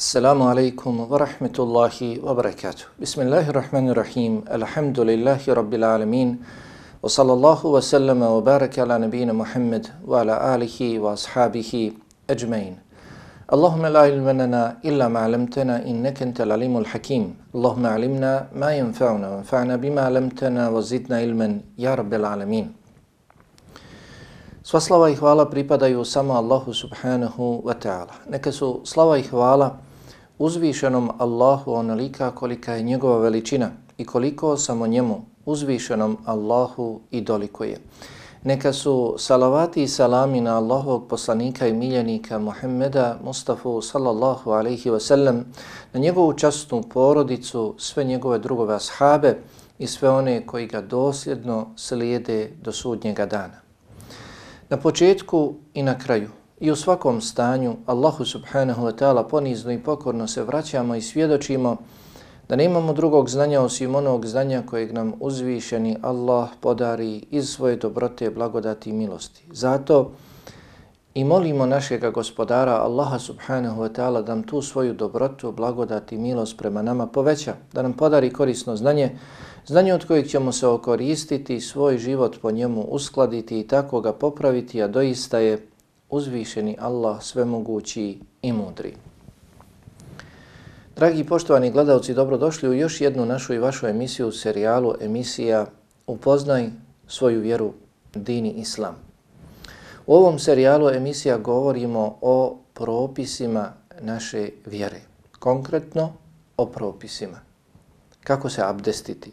Assalamu alaikum wa rahmetullahi wa barakatuh. Bismillahirrahmanirrahim. Alhamdulillahi rabbil alamin. Wa sallallahu wa sallama wa baraka ala nabina Muhammad wa ala alihi wa ashabihi ajmain. Allahumma la ilma lana illa ma 'allamtana innaka antal alimul hakim. Allahumma 'allimna ma yanfa'una wanfa'na bima 'allamtana wa zidna ilman ya rabbil alamin. Sva slava i hvala pripadaju samo Allahu subhanahu wa ta'ala. Neka su slava i hvala uzvišenom Allahu onolika kolika je njegova veličina i koliko samo njemu uzvišenom Allahu i doliko je. Neka su salavati i salami na Allahovog poslanika i miljenika Muhammeda Mustafa sallallahu alaihi wa sallam, na njegovu častnu porodicu, sve njegove drugove ashabe i sve one koji ga dosljedno slijede do sudnjega dana. Na početku i na kraju i u svakom stanju Allahu subhanahu wa ta'ala ponizno i pokorno se vraćamo i svjedočimo da ne imamo drugog znanja osim onog znanja kojeg nam uzvišeni Allah podari iz svoje dobrote, blagodati i milosti. Zato i molimo našega gospodara Allaha subhanahu wa ta'ala da nam tu svoju dobrotu, blagodati i milost prema nama poveća, da nam podari korisno znanje, znanje od kojeg ćemo se okoristiti, svoj život po njemu uskladiti i tako ga popraviti, a doista je uzvišeni Allah svemogući i mudri. Dragi poštovani gledalci, dobrodošli u još jednu našu i vašu emisiju u serijalu emisija Upoznaj svoju vjeru, dini islam. U ovom serijalu emisija govorimo o propisima naše vjere. Konkretno o propisima. Kako se abdestiti,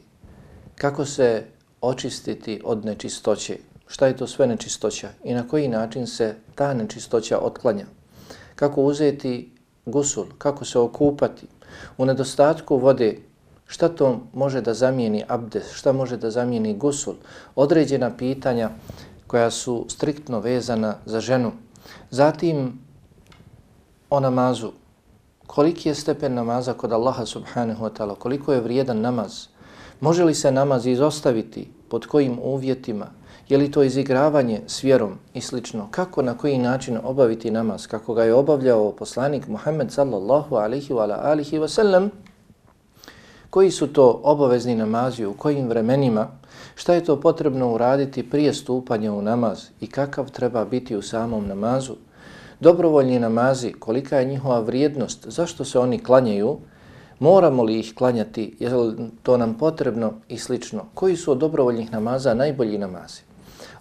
kako se očistiti od nečistoće, šta je to sve nečistoća i na koji način se ta nečistoća otklanja. Kako uzeti gusul, kako se okupati. U nedostatku vode, šta to može da zamijeni abdes, šta može da zamijeni gusul. Određena pitanja koja su striktno vezana za ženu. Zatim o namazu. Koliki je stepen namaza kod Allaha subhanahu wa ta'ala? Koliko je vrijedan namaz? Može li se namaz izostaviti? Pod kojim uvjetima? Je li to izigravanje s vjerom i slično? Kako, na koji način obaviti namaz? Kako ga je obavljao poslanik Muhammed sallallahu alihi wa alihi wa sallam? Koji su to obavezni namazi, u kojim vremenima? Šta je to potrebno uraditi prije stupanja u namaz i kakav treba biti u samom namazu? Dobrovoljni namazi, kolika je njihova vrijednost, zašto se oni klanjaju? Moramo li ih klanjati, je li to nam potrebno i slično? Koji su od dobrovoljnih namaza najbolji namazi?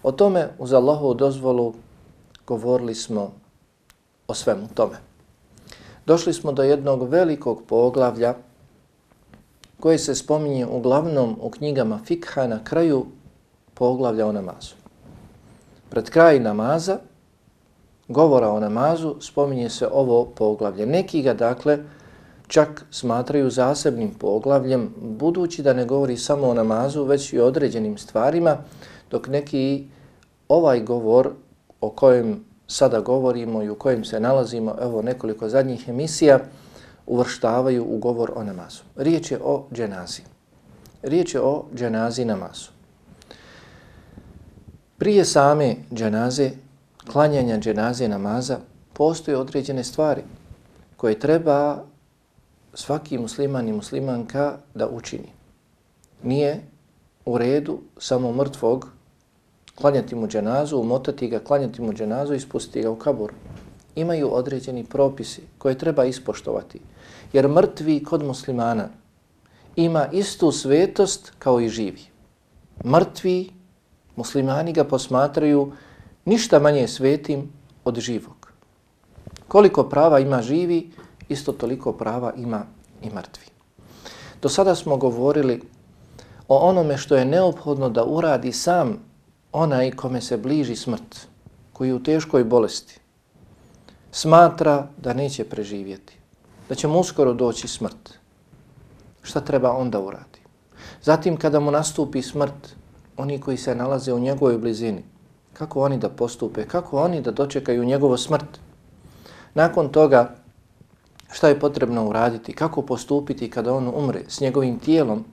O tome uz Allahovu dozvolu govorili smo o svemu tome. Došli smo do jednog velikog poglavlja koje se spominje uglavnom u knjigama Fikha na kraju poglavlja o namazu. Pred kraj namaza, govora o namazu, spominje se ovo poglavlje. Neki ga, dakle, čak smatraju zasebnim poglavljem, budući da ne govori samo o namazu, već i o određenim stvarima, dok neki ovaj govor o kojem sada govorimo i u kojem se nalazimo, evo nekoliko zadnjih emisija, uvrštavaju u govor o namazu. Riječ je o dženazi. Riječ je o dženazi namazu. Prije same dženaze, klanjanja dženaze namaza, postoje određene stvari koje treba svaki musliman i muslimanka da učini. Nije u redu samo mrtvog klanjati mu dženazu, umotati ga, klanjati mu dženazu i spustiti ga u kabur. Imaju određeni propisi koje treba ispoštovati. Jer mrtvi kod muslimana ima istu svetost kao i živi. Mrtvi muslimani ga posmatraju ništa manje svetim od živog. Koliko prava ima živi, isto toliko prava ima i mrtvi. Do sada smo govorili o onome što je neophodno da uradi sam onaj kome se bliži smrt, koji je u teškoj bolesti, smatra da neće preživjeti, da će mu uskoro doći smrt. Šta treba onda uradi? Zatim kada mu nastupi smrt, oni koji se nalaze u njegovoj blizini, kako oni da postupe, kako oni da dočekaju njegovo smrt? Nakon toga, šta je potrebno uraditi, kako postupiti kada on umre s njegovim tijelom,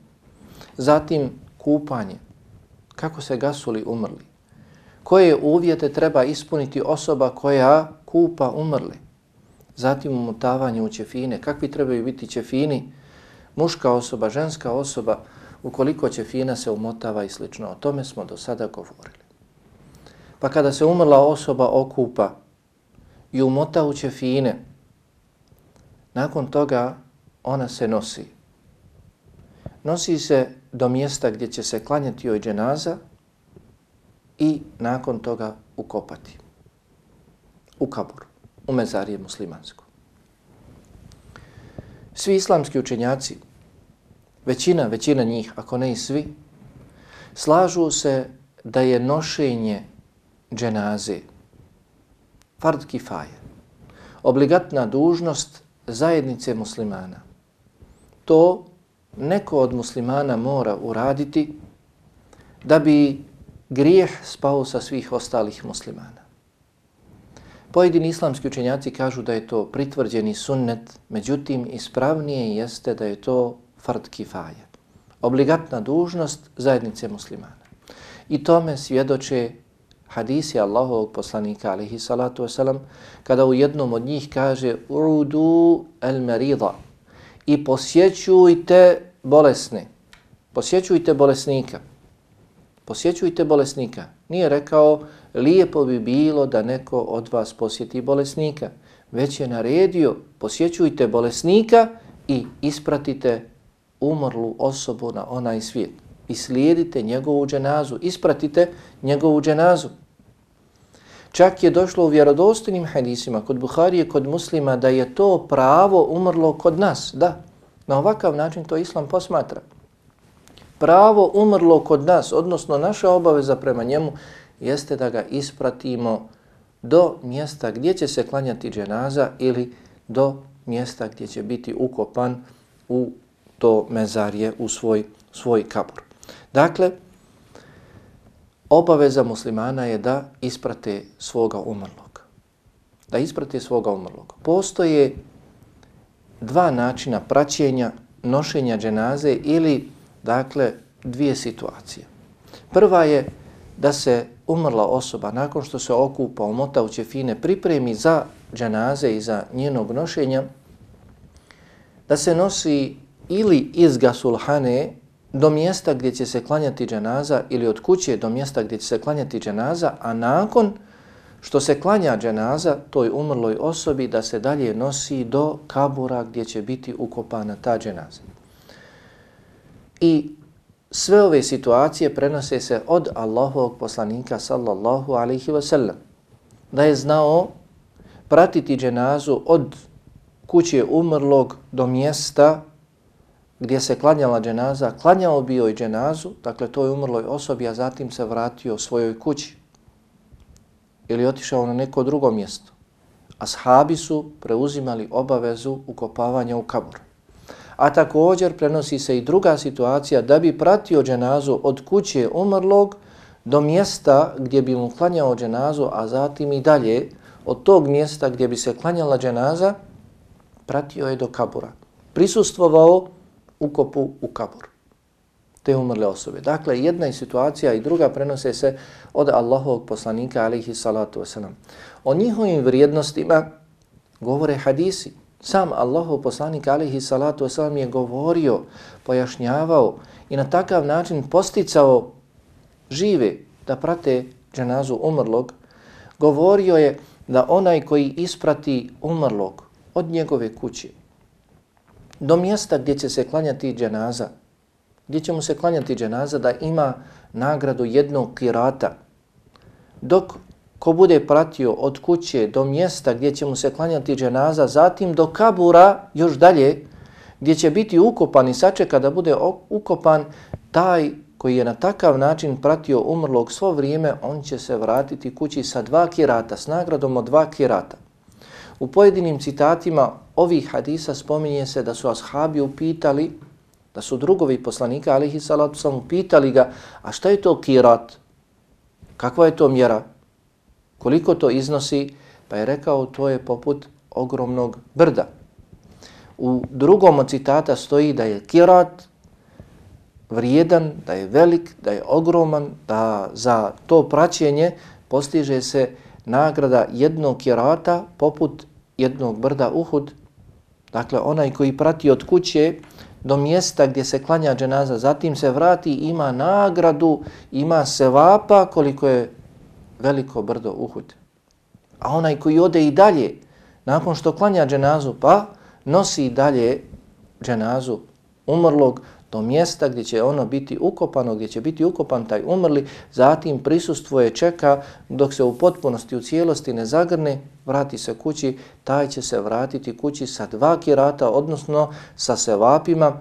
zatim kupanje, kako se gasuli umrli, koje uvjete treba ispuniti osoba koja kupa umrli, zatim umotavanje u ćefine, kakvi trebaju biti ćefini, muška osoba, ženska osoba, ukoliko ćefina se umotava i slično. O tome smo do sada govorili. Pa kada se umrla osoba okupa i umota u ćefine, nakon toga ona se nosi. Nosi se do mjesta gdje će se klanjati joj dženaza i nakon toga ukopati u kabur, u mezarije muslimansko. Svi islamski učenjaci, većina, većina njih, ako ne i svi, slažu se da je nošenje dženaze, fard kifaje, obligatna dužnost zajednice muslimana. To neko od muslimana mora uraditi da bi grijeh spao sa svih ostalih muslimana. Pojedini islamski učenjaci kažu da je to pritvrđeni sunnet, međutim ispravnije jeste da je to fard kifaje, obligatna dužnost zajednice muslimana. I tome svjedoče hadisi Allahovog poslanika alihi salatu wasalam, kada u jednom od njih kaže udu el merida i posjećujte bolesne, posjećujte bolesnika, posjećujte bolesnika. Nije rekao lijepo bi bilo da neko od vas posjeti bolesnika, već je naredio posjećujte bolesnika i ispratite umrlu osobu na onaj svijet. I slijedite njegovu dženazu, ispratite njegovu dženazu. Čak je došlo u vjerodostojnim hadisima kod Buharije, kod muslima, da je to pravo umrlo kod nas. Da, na ovakav način to islam posmatra. Pravo umrlo kod nas, odnosno naša obaveza prema njemu, jeste da ga ispratimo do mjesta gdje će se klanjati dženaza ili do mjesta gdje će biti ukopan u to mezarje, u svoj, svoj kabur. Dakle, obaveza muslimana je da isprate svoga umrlog. Da isprate svoga umrlog. Postoje dva načina praćenja, nošenja dženaze ili, dakle, dvije situacije. Prva je da se umrla osoba nakon što se okupa, omota u ćefine, pripremi za dženaze i za njenog nošenja, da se nosi ili iz gasulhane do mjesta gdje će se klanjati dženaza ili od kuće do mjesta gdje će se klanjati dženaza, a nakon što se klanja dženaza toj umrloj osobi da se dalje nosi do kabura gdje će biti ukopana ta dženaza. I sve ove situacije prenose se od Allahovog poslanika sallallahu alaihi wa sallam. Da je znao pratiti dženazu od kuće umrlog do mjesta gdje se klanjala dženaza, klanjao bi joj dženazu, dakle toj umrloj osobi, a zatim se vratio svojoj kući ili otišao na neko drugo mjesto. Ashabi su preuzimali obavezu ukopavanja u kabur. A također prenosi se i druga situacija da bi pratio dženazu od kuće umrlog do mjesta gdje bi mu klanjao dženazu, a zatim i dalje od tog mjesta gdje bi se klanjala dženaza, pratio je do kabura. Prisustvovao ukopu u kabur te umrle osobe. Dakle, jedna je situacija i druga prenose se od Allahovog poslanika alihi salatu wasalam. O njihovim vrijednostima govore hadisi. Sam Allahov poslanik alihi salatu wasalam je govorio, pojašnjavao i na takav način posticao žive da prate dženazu umrlog. Govorio je da onaj koji isprati umrlog od njegove kuće do mjesta gdje će se klanjati dženaza, gdje će mu se klanjati dženaza da ima nagradu jednog kirata. Dok ko bude pratio od kuće do mjesta gdje će mu se klanjati dženaza, zatim do kabura još dalje, gdje će biti ukopan i sačeka da bude ukopan, taj koji je na takav način pratio umrlog svo vrijeme, on će se vratiti kući sa dva kirata, s nagradom od dva kirata. U pojedinim citatima ovih hadisa spominje se da su ashabi upitali, da su drugovi poslanika, alihi salatu sam, upitali ga, a šta je to kirat? Kakva je to mjera? Koliko to iznosi? Pa je rekao, to je poput ogromnog brda. U drugom od citata stoji da je kirat vrijedan, da je velik, da je ogroman, da za to praćenje postiže se nagrada jednog kirata poput jednog brda Uhud, dakle onaj koji prati od kuće do mjesta gdje se klanja dženaza, zatim se vrati, ima nagradu, ima sevapa koliko je veliko brdo Uhud. A onaj koji ode i dalje, nakon što klanja dženazu, pa nosi dalje dženazu umrlog do mjesta gdje će ono biti ukopano, gdje će biti ukopan taj umrli, zatim prisustvo je čeka dok se u potpunosti, u cijelosti ne zagrne, vrati se kući, taj će se vratiti kući sa dva kirata, odnosno sa sevapima,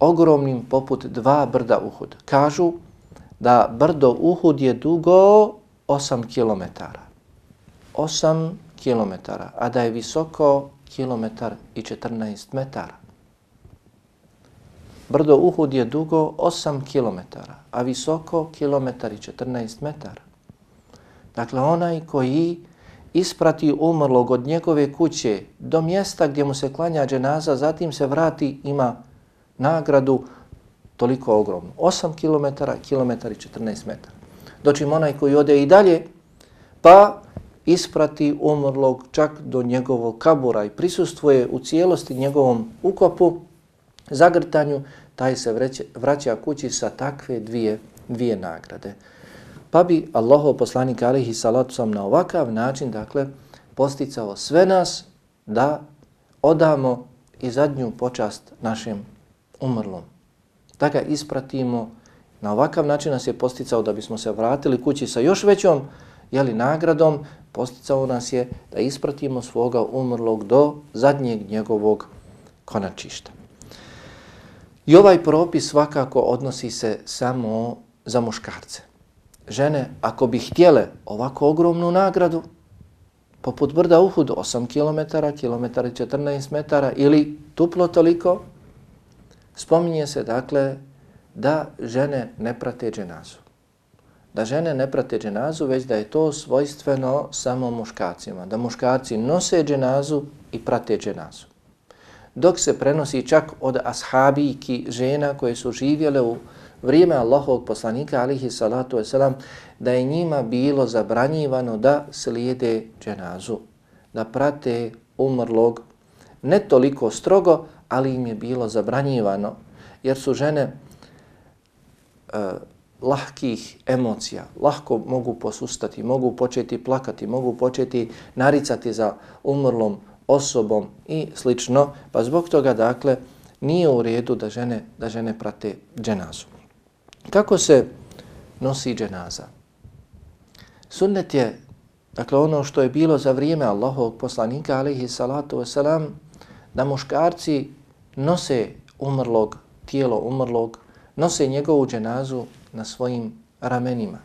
ogromnim poput dva brda Uhud. Kažu da brdo Uhud je dugo 8 km. 8 km, a da je visoko kilometar i 14 metara. Brdo Uhud je dugo 8 km, a visoko kilometar i 14 metara. Dakle, onaj koji isprati umrlog od njegove kuće do mjesta gdje mu se klanja dženaza, zatim se vrati, ima nagradu toliko ogromnu. 8 km, kilometar i 14 metara. Dočim onaj koji ode i dalje, pa isprati umrlog čak do njegovog kabura i prisustvuje u cijelosti njegovom ukopu, zagrtanju, taj se vreće, vraća kući sa takve dvije, dvije nagrade. Pa bi Allahov poslanik alihi salatu na ovakav način, dakle, posticao sve nas da odamo i zadnju počast našem umrlom. Da ga ispratimo, na ovakav način nas je posticao da bismo se vratili kući sa još većom jeli, nagradom, posticao nas je da ispratimo svoga umrlog do zadnjeg njegovog konačišta. I ovaj propis svakako odnosi se samo za muškarce. Žene, ako bi htjele ovako ogromnu nagradu, poput brda Uhud, 8 km, km 14 metara ili tuplo toliko, spominje se dakle da žene ne prate dženazu. Da žene ne prate dženazu, već da je to svojstveno samo muškacima. Da muškarci nose dženazu i prate dženazu dok se prenosi čak od ashabijki žena koje su živjele u vrijeme Allahovog poslanika alihi salatu wasalam da je njima bilo zabranjivano da slijede dženazu, da prate umrlog. Ne toliko strogo, ali im je bilo zabranjivano jer su žene uh, lahkih emocija, lahko mogu posustati, mogu početi plakati, mogu početi naricati za umrlom osobom i slično, pa zbog toga, dakle, nije u redu da žene, da žene prate dženazu. Kako se nosi dženaza? Sunnet je, dakle, ono što je bilo za vrijeme Allahovog poslanika, alihi salatu wasalam, da muškarci nose umrlog, tijelo umrlog, nose njegovu dženazu na svojim ramenima.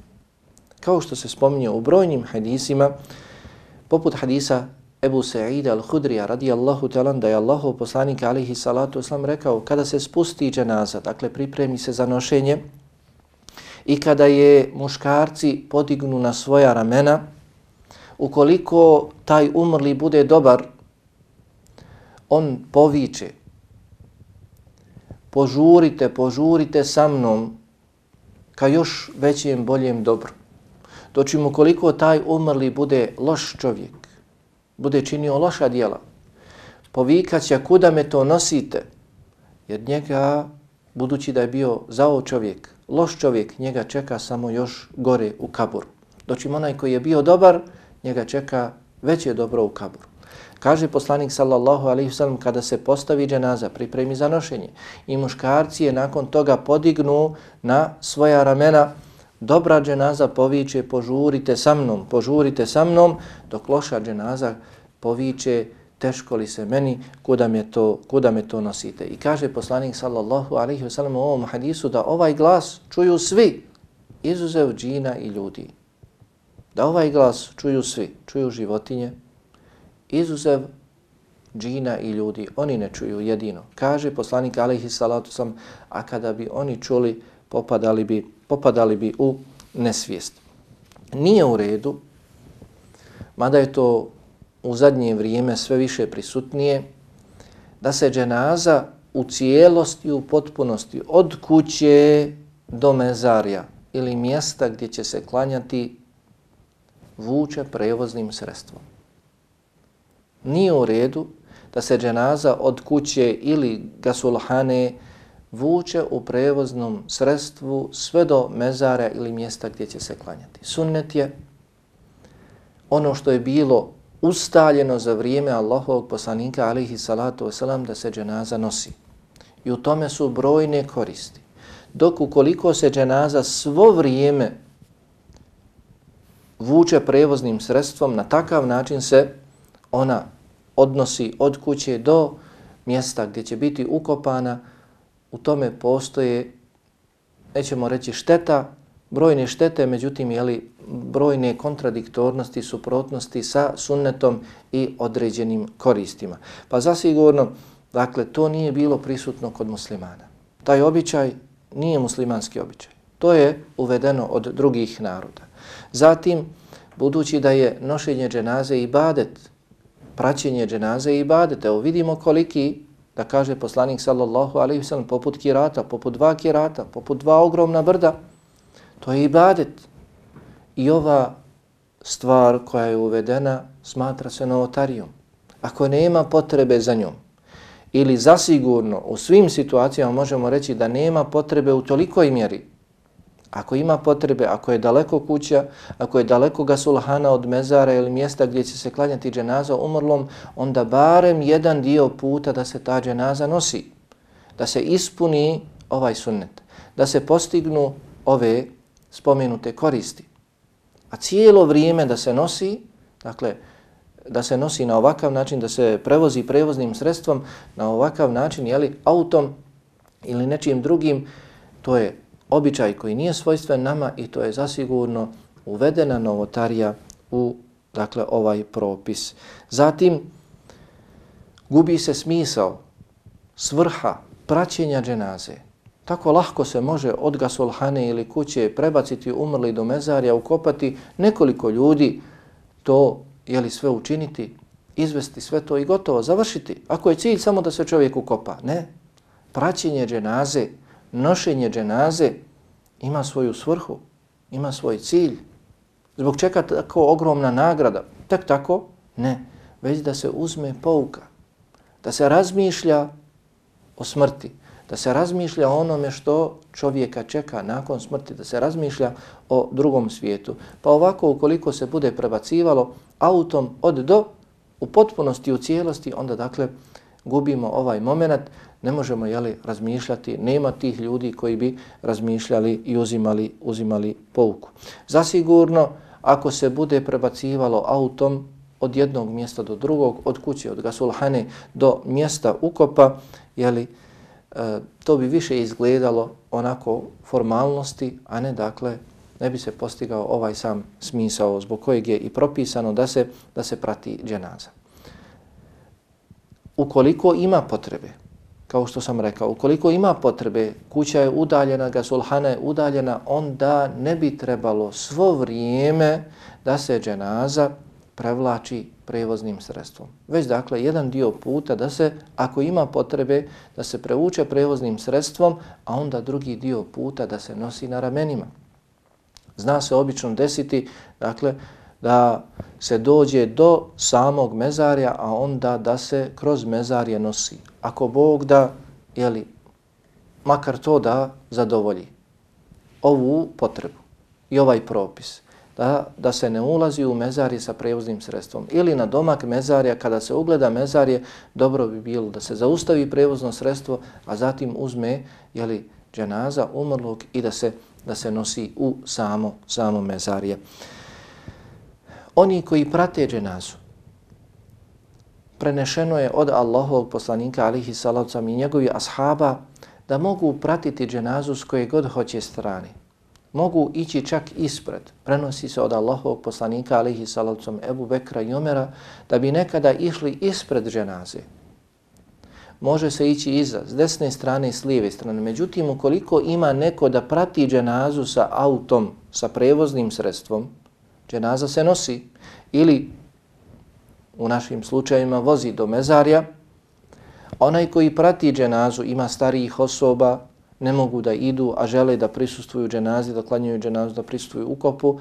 Kao što se spominje u brojnim hadisima, poput hadisa Ebu Sa'ida al-Hudrija radijallahu talan da je Allahu poslanik alihi salatu oslam rekao kada se spusti dženaza, dakle pripremi se za nošenje i kada je muškarci podignu na svoja ramena, ukoliko taj umrli bude dobar, on poviče, požurite, požurite sa mnom ka još većem, boljem dobru. Dočim ukoliko taj umrli bude loš čovjek, bude činio loša dijela, povikaće kuda me to nosite, jer njega, budući da je bio zao čovjek, loš čovjek, njega čeka samo još gore u kaburu. Dočim onaj koji je bio dobar, njega čeka veće dobro u kaburu. Kaže poslanik sallallahu alaihi wasallam kada se postavi dženaza, pripremi za nošenje i muškarci je nakon toga podignu na svoja ramena, dobra dženaza poviče požurite sa mnom, požurite sa mnom, dok loša dženaza poviče teško li se meni, kuda me to, kuda me to nosite. I kaže poslanik sallallahu alaihi wasallam u ovom hadisu da ovaj glas čuju svi, izuzev džina i ljudi. Da ovaj glas čuju svi, čuju životinje, izuzev džina i ljudi, oni ne čuju jedino. Kaže poslanik alaihi salatu sam, a kada bi oni čuli, popadali bi, popadali bi u nesvijest. Nije u redu, mada je to u zadnje vrijeme sve više prisutnije, da se dženaza u cijelosti i u potpunosti od kuće do mezarja ili mjesta gdje će se klanjati vuče prevoznim sredstvom. nije u redu da se dženaza od kuće ili gasulhane vuče u prevoznom sredstvu sve do mezara ili mjesta gdje će se klanjati. Sunnet je ono što je bilo ustaljeno za vrijeme Allahovog poslanika alihi salatu wasalam da se dženaza nosi. I u tome su brojne koristi. Dok ukoliko se dženaza svo vrijeme vuče prevoznim sredstvom, na takav način se ona odnosi od kuće do mjesta gdje će biti ukopana, u tome postoje, nećemo reći šteta, brojne štete, međutim, jeli, brojne kontradiktornosti, suprotnosti sa sunnetom i određenim koristima. Pa zasigurno, dakle, to nije bilo prisutno kod muslimana. Taj običaj nije muslimanski običaj. To je uvedeno od drugih naroda. Zatim, budući da je nošenje dženaze i badet, praćenje dženaze i badet, evo vidimo koliki, da kaže poslanik sallallahu alaihi wasallam, poput kirata, poput dva kirata, poput dva ogromna brda, to je ibadet. I ova stvar koja je uvedena smatra se novotarijom. Ako nema potrebe za njom, ili zasigurno u svim situacijama možemo reći da nema potrebe u tolikoj mjeri, Ako ima potrebe, ako je daleko kuća, ako je daleko gasulhana od mezara ili mjesta gdje će se klanjati dženaza umrlom, onda barem jedan dio puta da se ta dženaza nosi, da se ispuni ovaj sunnet, da se postignu ove spomenute koristi. A cijelo vrijeme da se nosi, dakle, da se nosi na ovakav način, da se prevozi prevoznim sredstvom na ovakav način, jeli, autom ili nečim drugim, to je običaj koji nije svojstven nama i to je zasigurno uvedena novotarija u dakle ovaj propis. Zatim gubi se smisao svrha praćenja dženaze. Tako lahko se može od gasolhane ili kuće prebaciti umrli do mezarja, ukopati nekoliko ljudi, to je li sve učiniti, izvesti sve to i gotovo, završiti. Ako je cilj samo da se čovjek ukopa, ne. Praćenje dženaze, nošenje dženaze ima svoju svrhu, ima svoj cilj. Zbog čega tako ogromna nagrada? Tak tako? Ne. Već da se uzme pouka, da se razmišlja o smrti, da se razmišlja o onome što čovjeka čeka nakon smrti, da se razmišlja o drugom svijetu. Pa ovako, ukoliko se bude prebacivalo autom od do, u potpunosti, u cijelosti, onda dakle gubimo ovaj moment, ne možemo jeli, razmišljati, nema tih ljudi koji bi razmišljali i uzimali, uzimali pouku. Zasigurno, ako se bude prebacivalo autom od jednog mjesta do drugog, od kuće, od gasulhane do mjesta ukopa, jeli, e, to bi više izgledalo onako formalnosti, a ne dakle ne bi se postigao ovaj sam smisao zbog kojeg je i propisano da se da se prati dženaza. Ukoliko ima potrebe, kao što sam rekao, ukoliko ima potrebe, kuća je udaljena, gasulhana je udaljena, onda ne bi trebalo svo vrijeme da se dženaza prevlači prevoznim sredstvom. Već dakle, jedan dio puta da se, ako ima potrebe, da se prevuče prevoznim sredstvom, a onda drugi dio puta da se nosi na ramenima. Zna se obično desiti, dakle, da se dođe do samog mezarja, a onda da se kroz mezarje nosi. Ako Bog da, jeli, makar to da zadovolji ovu potrebu i ovaj propis, da, da se ne ulazi u mezarje sa prevoznim sredstvom. Ili na domak mezarja, kada se ugleda mezarje, dobro bi bilo da se zaustavi prevozno sredstvo, a zatim uzme jeli, dženaza umrlog i da se, da se nosi u samo, samo mezarje oni koji prate dženazu, prenešeno je od Allahovog poslanika alihi salavcam i njegovi ashaba da mogu pratiti dženazu s koje god hoće strane. Mogu ići čak ispred. Prenosi se od Allahovog poslanika alihi salavcam Ebu Bekra i Omera da bi nekada išli ispred dženaze. Može se ići iza, s desne strane i s lijeve strane. Međutim, ukoliko ima neko da prati dženazu sa autom, sa prevoznim sredstvom, dženaza se nosi ili u našim slučajima vozi do mezarja, onaj koji prati dženazu ima starijih osoba, ne mogu da idu, a žele da prisustuju dženazi, da klanjuju dženazu, da prisustuju ukopu,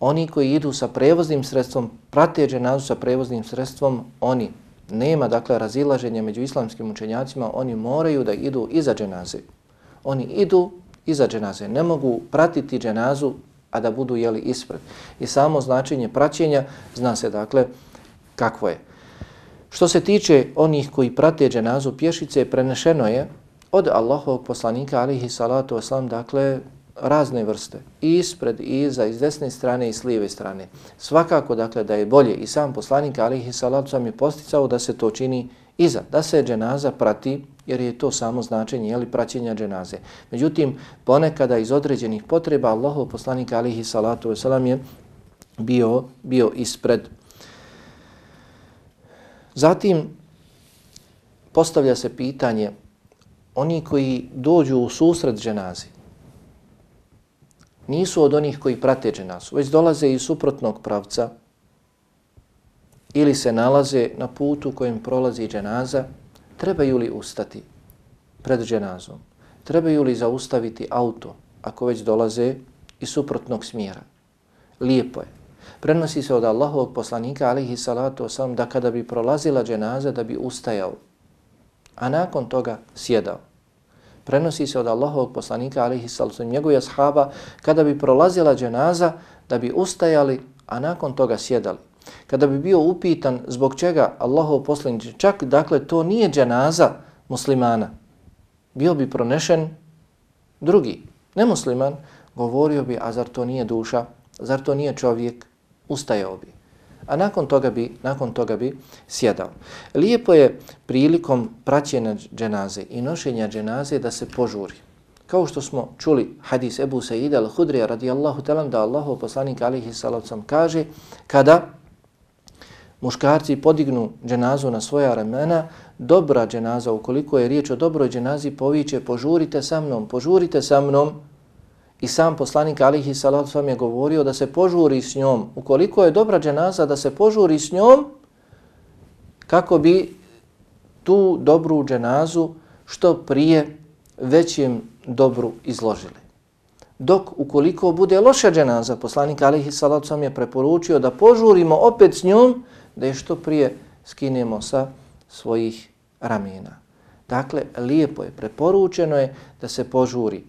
oni koji idu sa prevoznim sredstvom, prate dženazu sa prevoznim sredstvom, oni nema dakle razilaženja među islamskim učenjacima, oni moraju da idu iza dženaze. Oni idu iza dženaze, ne mogu pratiti dženazu, a da budu jeli ispred. I samo značenje praćenja zna se dakle kakvo je. Što se tiče onih koji prate dženazu pješice, prenešeno je od Allahovog poslanika alihi salatu wasalam, dakle razne vrste, i ispred, i iza, iz desne strane i s lijeve strane. Svakako, dakle, da je bolje i sam poslanik alihi salatu sam je posticao da se to čini iza, da se dženaza prati, jer je to samo značenje, jeli, praćenja dženaze. Međutim, ponekada iz određenih potreba Allahov poslanik alihi salatu wasalam je bio, bio ispred. Zatim, postavlja se pitanje, oni koji dođu u susret dženazi, nisu od onih koji prate dženazu, već dolaze iz suprotnog pravca ili se nalaze na putu kojim prolazi dženaza, trebaju li ustati pred dženazom? Trebaju li zaustaviti auto ako već dolaze iz suprotnog smjera? Lijepo je. Prenosi se od Allahovog poslanika, alihi salatu osalam da kada bi prolazila dženaza, da bi ustajao, a nakon toga sjedao prenosi se od Allahovog poslanika alihi sallam njegovih ashaba kada bi prolazila dženaza da bi ustajali a nakon toga sjedali. Kada bi bio upitan zbog čega Allahov poslanik čak dakle to nije dženaza muslimana bio bi pronešen drugi nemusliman govorio bi a zar to nije duša zar to nije čovjek ustajao bi a nakon toga bi, nakon toga bi sjedao. Lijepo je prilikom praćenja dženaze i nošenja dženaze da se požuri. Kao što smo čuli hadis Ebu Sa'ida al-Hudrija radijallahu talan da Allahu poslanik alihi salavcam kaže kada muškarci podignu dženazu na svoja ramena, dobra dženaza, ukoliko je riječ o dobroj dženazi, poviće požurite sa mnom, požurite sa mnom, I sam poslanik alihi salatu vam je govorio da se požuri s njom. Ukoliko je dobra dženaza da se požuri s njom, kako bi tu dobru dženazu što prije većim dobru izložili. Dok ukoliko bude loša dženaza, poslanik alihi salatu vam je preporučio da požurimo opet s njom, da je što prije skinemo sa svojih ramena. Dakle, lijepo je, preporučeno je da se požuri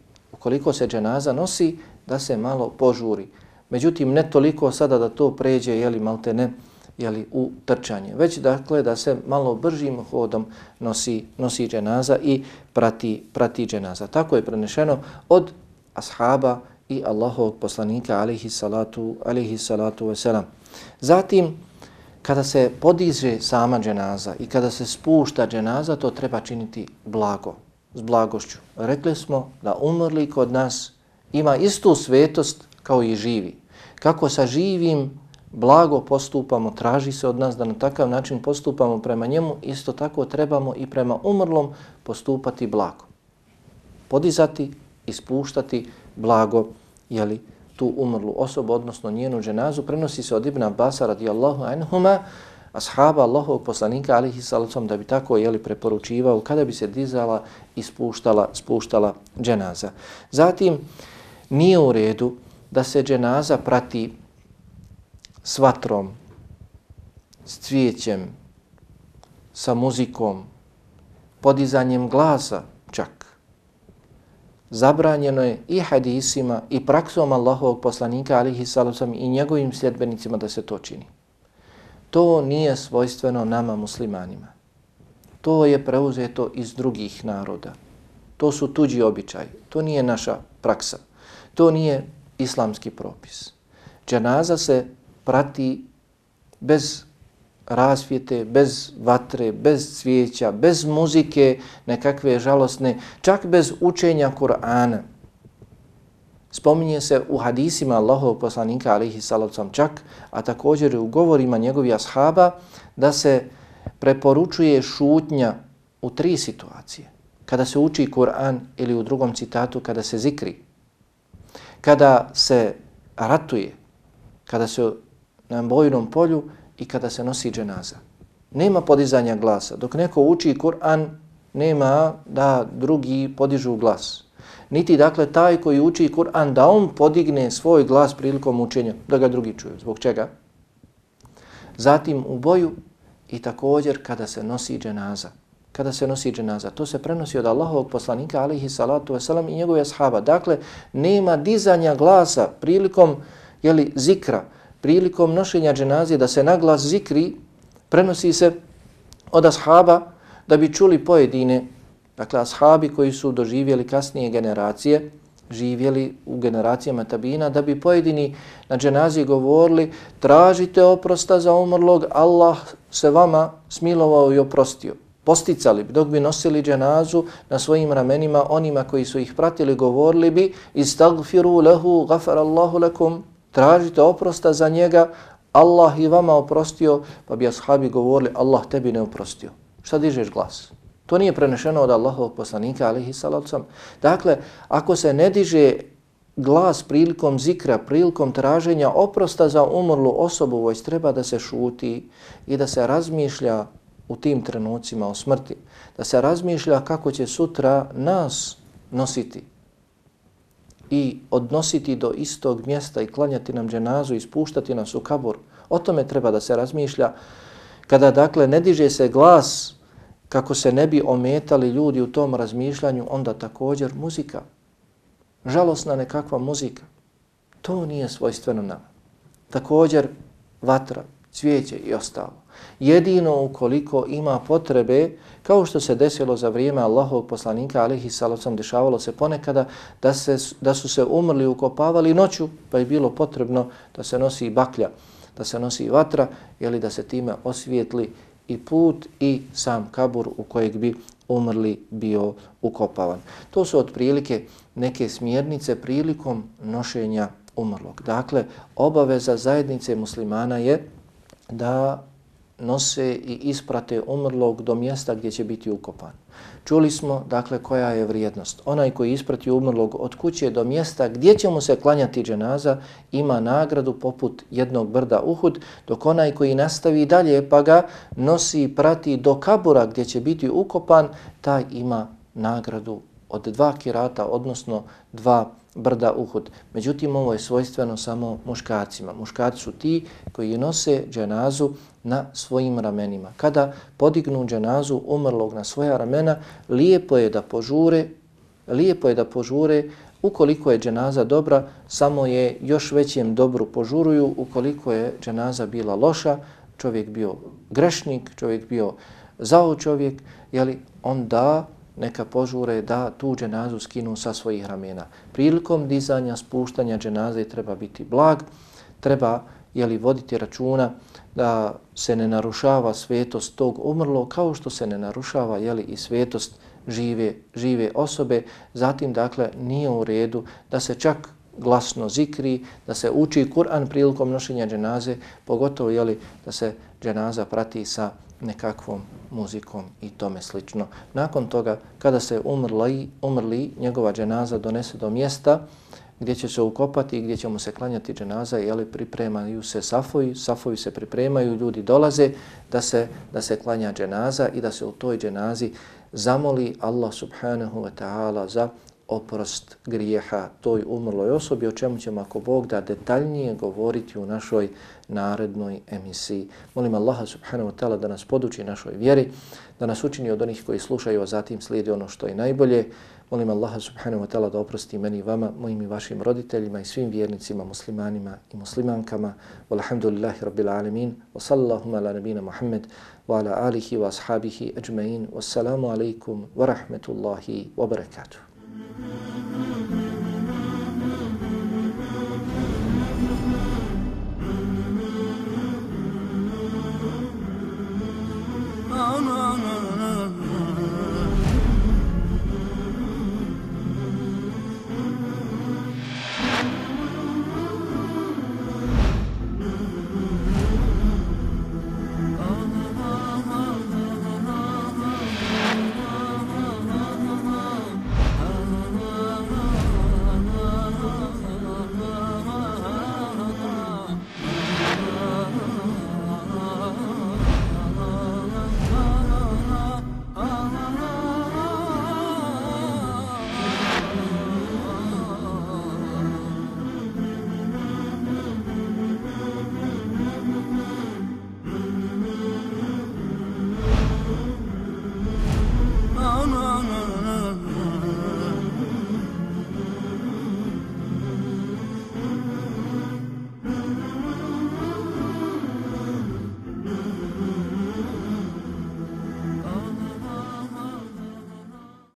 Ukoliko se dženaza nosi, da se malo požuri. Međutim, ne toliko sada da to pređe, jeli malte ne, jeli u trčanje. Već dakle da se malo bržim hodom nosi, nosi dženaza i prati, prati dženaza. Tako je prenešeno od ashaba i Allahovog poslanika alihi salatu, alihi salatu veselam. Zatim, kada se podiže sama dženaza i kada se spušta dženaza, to treba činiti blago s blagošću. Rekli smo da umrli kod nas ima istu svetost kao i živi. Kako sa živim blago postupamo, traži se od nas da na takav način postupamo prema njemu, isto tako trebamo i prema umrlom postupati blago. Podizati i spuštati blago jeli, tu umrlu osobu, odnosno njenu dženazu, prenosi se od Ibn Abasa radijallahu anhuma, ashaba Allahovog poslanika alihi salacom da bi tako jeli preporučivao kada bi se dizala i spuštala, spuštala dženaza. Zatim nije u redu da se dženaza prati s vatrom, s cvijećem, sa muzikom, podizanjem glasa. Zabranjeno je i hadisima i praksom Allahovog poslanika alihi salam i njegovim sljedbenicima da se to čini. To nije svojstveno nama muslimanima. To je preuzeto iz drugih naroda. To su tuđi običaj. To nije naša praksa. To nije islamski propis. Dženaza se prati bez rasvijete, bez vatre, bez cvijeća, bez muzike, nekakve žalosne, čak bez učenja Kur'ana. Spominje se u hadisima Allahov poslanika alihi salavcom čak, a također u govorima njegovih ashaba da se preporučuje šutnja u tri situacije. Kada se uči Kur'an ili u drugom citatu kada se zikri. Kada se ratuje, kada se na bojnom polju i kada se nosi dženaza. Nema podizanja glasa. Dok neko uči Kur'an, nema da drugi podižu glas niti dakle taj koji uči Kur'an da on podigne svoj glas prilikom učenja, da ga drugi čuju. Zbog čega? Zatim u boju i također kada se nosi dženaza. Kada se nosi dženaza. To se prenosi od Allahovog poslanika alaihi salatu wasalam i njegove ashaba. Dakle, nema dizanja glasa prilikom jeli, zikra, prilikom nošenja dženaze da se naglas zikri, prenosi se od ashaba da bi čuli pojedine, dakle ashabi koji su doživjeli kasnije generacije, živjeli u generacijama tabina, da bi pojedini na dženazi govorili tražite oprosta za umrlog, Allah se vama smilovao i oprostio. Posticali bi, dok bi nosili dženazu na svojim ramenima, onima koji su ih pratili, govorili bi istagfiru lehu, gafarallahu Allahu tražite oprosta za njega, Allah i vama oprostio, pa bi ashabi govorili Allah tebi ne oprostio. Šta dižeš glas? To nije prenešeno od Allahovog poslanika, alihi salacom. Dakle, ako se ne diže glas prilikom zikra, prilikom traženja oprosta za umrlu osobu, već treba da se šuti i da se razmišlja u tim trenucima o smrti. Da se razmišlja kako će sutra nas nositi i odnositi do istog mjesta i klanjati nam dženazu i spuštati nas u kabur. O tome treba da se razmišlja. Kada dakle ne diže se glas kako se ne bi ometali ljudi u tom razmišljanju, onda također muzika. Žalosna nekakva muzika. To nije svojstveno nama. Također vatra, cvijeće i ostalo. Jedino ukoliko ima potrebe, kao što se desilo za vrijeme Allahovog poslanika, alihi salacom, dešavalo se ponekada da, se, da su se umrli, ukopavali noću, pa je bilo potrebno da se nosi baklja, da se nosi vatra, ili da se time osvijetli i put i sam kabur u kojeg bi umrli bio ukopavan. To su otprilike neke smjernice prilikom nošenja umrlog. Dakle, obaveza zajednice muslimana je da nose i isprate umrlog do mjesta gdje će biti ukopan. Čuli smo, dakle, koja je vrijednost. Onaj koji isprati umrlog od kuće do mjesta gdje će mu se klanjati dženaza ima nagradu poput jednog brda Uhud, dok onaj koji nastavi dalje pa ga nosi i prati do kabura gdje će biti ukopan, taj ima nagradu od dva kirata, odnosno dva brda Uhud. Međutim, ovo je svojstveno samo muškarcima. Muškarci su ti koji nose dženazu na svojim ramenima. Kada podignu dženazu umrlog na svoja ramena, lijepo je da požure, lijepo je da požure ukoliko je dženaza dobra, samo je još većem dobru požuruju, ukoliko je dženaza bila loša, čovjek bio grešnik, čovjek bio zao čovjek, jeli, onda neka požure da tu dženazu skinu sa svojih ramena. Prilikom dizanja, spuštanja dženaze treba biti blag, treba jeli, voditi računa da se ne narušava svetost tog umrlo kao što se ne narušava jeli, i svetost žive, žive osobe. Zatim, dakle, nije u redu da se čak glasno zikri, da se uči Kur'an prilikom nošenja dženaze, pogotovo jeli, da se dženaza prati sa nekakvom muzikom i tome slično. Nakon toga, kada se umrli, umrli njegova dženaza donese do mjesta gdje će se ukopati i gdje će mu se klanjati dženaza, jeli pripremaju se safovi, safovi se pripremaju, ljudi dolaze da se, da se klanja dženaza i da se u toj dženazi zamoli Allah subhanahu wa ta'ala za oprost grijeha toj umrloj osobi, o čemu ćemo ako Bog da detaljnije govoriti u našoj narednoj emisiji. Molim Allaha subhanahu wa ta'ala da nas poduči našoj vjeri, da nas učini od onih koji slušaju, a zatim slijedi ono što je najbolje. Molim Allaha subhanahu wa ta'ala da oprosti meni i vama, mojim i vašim roditeljima i svim vjernicima, muslimanima i muslimankama. Walhamdulillahi rabbil alamin. Wa sallallahu ala nabina Muhammed wa ala alihi wa ashabihi ajma'in. Wassalamu alaikum wa rahmetullahi wa barakatuh. Oh, no, no, no.